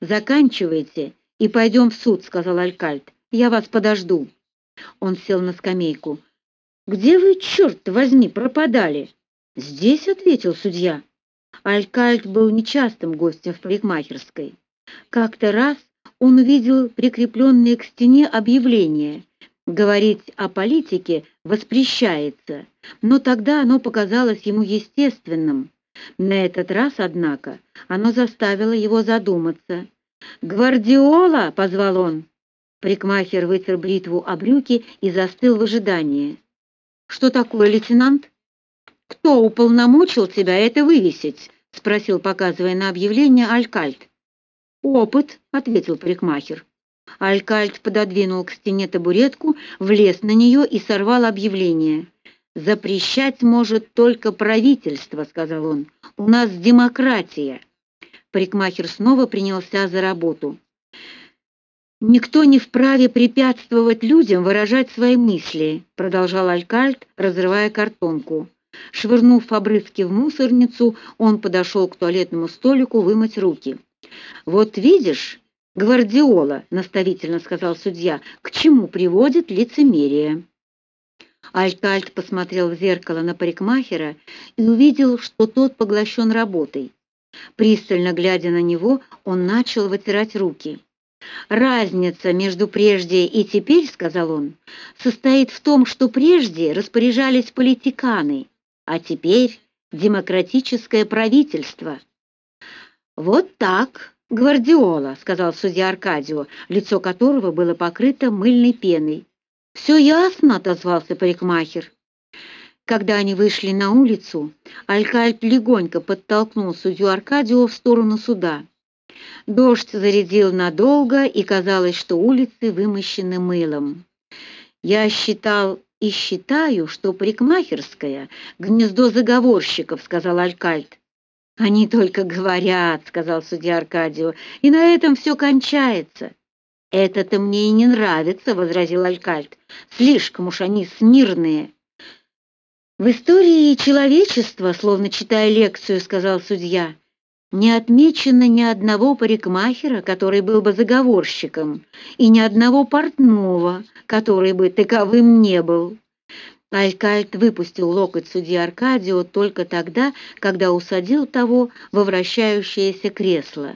«Заканчивайте и пойдем в суд», — сказал Алькальд. «Я вас подожду». Он сел на скамейку. «Где вы, черт возьми, пропадали?» «Здесь», — ответил судья. Алькальд был нечастым гостем в парикмахерской. Как-то раз он увидел прикрепленное к стене объявление «Говорить о политике воспрещается», но тогда оно показалось ему естественным. На этот раз, однако, оно заставило его задуматься. «Гвардиола!» — позвал он. Прикмахер вытер бритву о брюки и застыл в ожидании. «Что такое, лейтенант?» «Кто уполномочил тебя это вывесить?» — спросил, показывая на объявление Алькальд. «Опыт», — ответил парикмахер. Алькальд пододвинул к стене табуретку, влез на нее и сорвал объявление. «Запрещать может только правительство», — сказал он. «У нас демократия». Парикмахер снова принялся за работу. «Никто не вправе препятствовать людям выражать свои мысли», — продолжал Алькальд, разрывая картонку. Швырнув обрывки в мусорницу, он подошел к туалетному столику вымыть руки. «Вот видишь, гвардиола», — наставительно сказал судья, — «к чему приводит лицемерие?» Альтальт посмотрел в зеркало на парикмахера и увидел, что тот поглощен работой. Пристально глядя на него, он начал вытирать руки. «Разница между прежде и теперь, — сказал он, — состоит в том, что прежде распоряжались политиканы, а теперь демократическое правительство». «Вот так, Гвардиола», — сказал судья Аркадио, лицо которого было покрыто мыльной пеной. «Все ясно», — отозвался парикмахер. Когда они вышли на улицу, Алькальп легонько подтолкнул судью Аркадио в сторону суда. Дождь зарядил надолго, и казалось, что улицы вымощены мылом. «Я считал и считаю, что парикмахерская — гнездо заговорщиков», — сказал Алькальд. «Они только говорят», — сказал судья Аркадио, — «и на этом все кончается». «Это-то мне и не нравится», — возразил Алькальд. «Слишком уж они смирные». «В истории человечества, словно читая лекцию, — сказал судья, — не отмечено ни одного парикмахера, который был бы заговорщиком, и ни одного портного, который бы таковым не был». Алькальд выпустил локоть судьи Аркадио только тогда, когда усадил того во вращающееся кресло.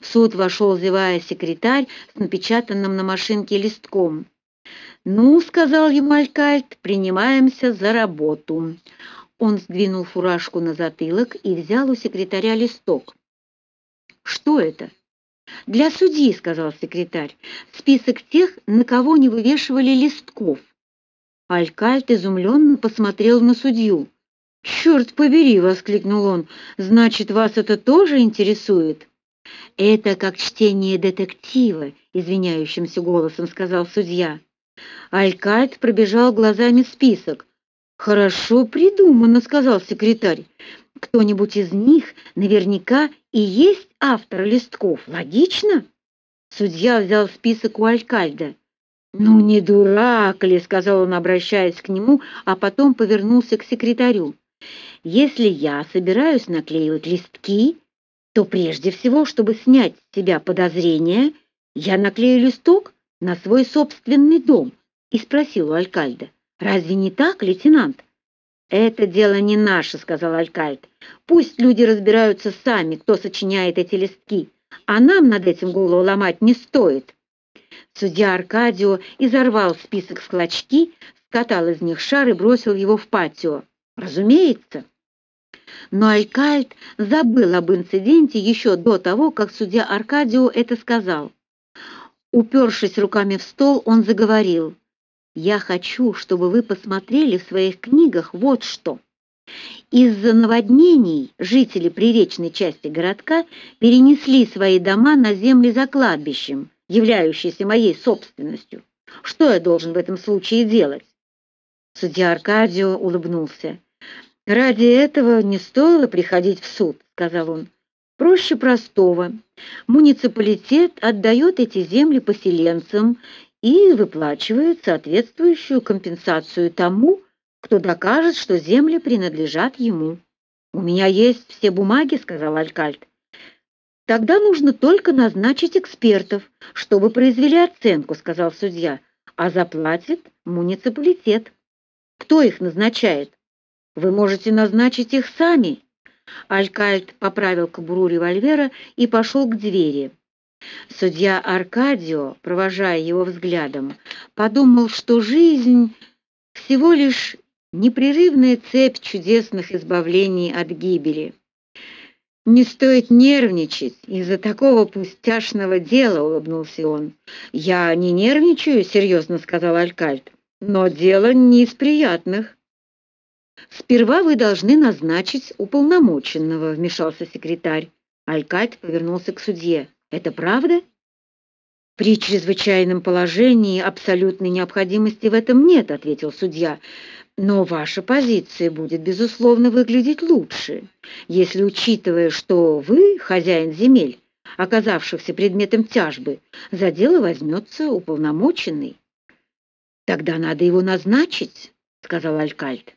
В суд вошел, зевая секретарь с напечатанным на машинке листком. «Ну, — сказал ему Алькальд, — принимаемся за работу». Он сдвинул фуражку на затылок и взял у секретаря листок. «Что это?» «Для судьи», — сказал секретарь, — «список тех, на кого не вывешивали листков». Алькальт изумленно посмотрел на судью. «Черт побери!» — воскликнул он. «Значит, вас это тоже интересует?» «Это как чтение детектива», — извиняющимся голосом сказал судья. Алькальт пробежал глазами список. «Хорошо придумано», — сказал секретарь. «Кто-нибудь из них наверняка и есть автор листков. Логично?» Судья взял список у Алькальда. «Ну, не дурак ли?» — сказал он, обращаясь к нему, а потом повернулся к секретарю. «Если я собираюсь наклеивать листки, то прежде всего, чтобы снять с себя подозрения, я наклею листок на свой собственный дом и спросил у Алькальда, «Разве не так, лейтенант?» «Это дело не наше», — сказал Алькальд. «Пусть люди разбираются сами, кто сочиняет эти листки, а нам над этим голову ломать не стоит». Судья Аркадио изорвал список в клочки, скатал из них шар и бросил его в патио. Разумеется. Но Алькальд забыл об инциденте еще до того, как судья Аркадио это сказал. Упершись руками в стол, он заговорил. «Я хочу, чтобы вы посмотрели в своих книгах вот что. Из-за наводнений жители приречной части городка перенесли свои дома на земли за кладбищем, являющейся моей собственностью. Что я должен в этом случае делать?» Судья Аркадио улыбнулся. «Ради этого не стоило приходить в суд», — сказал он. «Проще простого. Муниципалитет отдает эти земли поселенцам и выплачивает соответствующую компенсацию тому, кто докажет, что земли принадлежат ему». «У меня есть все бумаги», — сказал Алькальд. Тогда нужно только назначить экспертов, чтобы произвели оценку, сказал судья, а заплатит муниципалитет. Кто их назначает? Вы можете назначить их сами. Алькальд поправил кобуру револьвера и пошел к двери. Судья Аркадио, провожая его взглядом, подумал, что жизнь всего лишь непрерывная цепь чудесных избавлений от гибели. «Не стоит нервничать из-за такого пустяшного дела», — улыбнулся он. «Я не нервничаю», — серьезно сказал Алькальд, — «но дело не из приятных». «Сперва вы должны назначить уполномоченного», — вмешался секретарь. Алькальд повернулся к судье. «Это правда?» «При чрезвычайном положении абсолютной необходимости в этом нет», — ответил судья. Но ваша позиция будет, безусловно, выглядеть лучше, если, учитывая, что вы хозяин земель, оказавшихся предметом тяжбы, за дело возьмется уполномоченный. «Тогда надо его назначить», — сказал Алькальд.